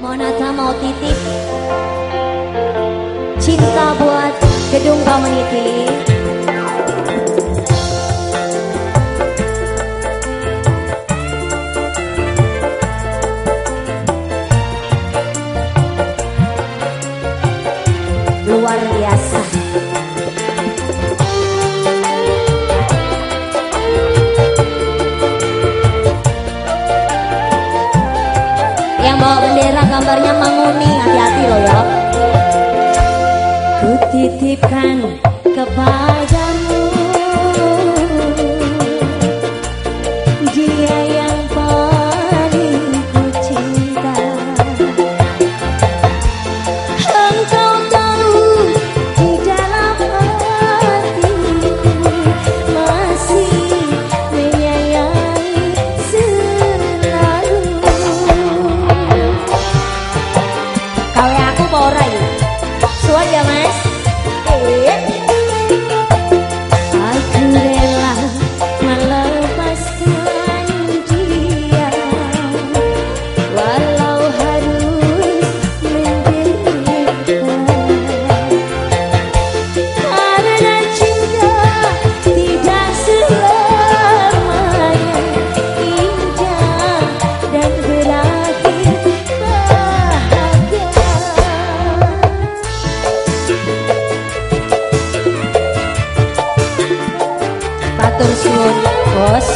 Monata mau titip. Cinta buat gedung community Luar biasa. bendera gambarnya manguni hati-hati loh ya. Ku titipkan kepada voz.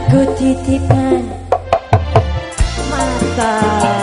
lagu titipan. Mata.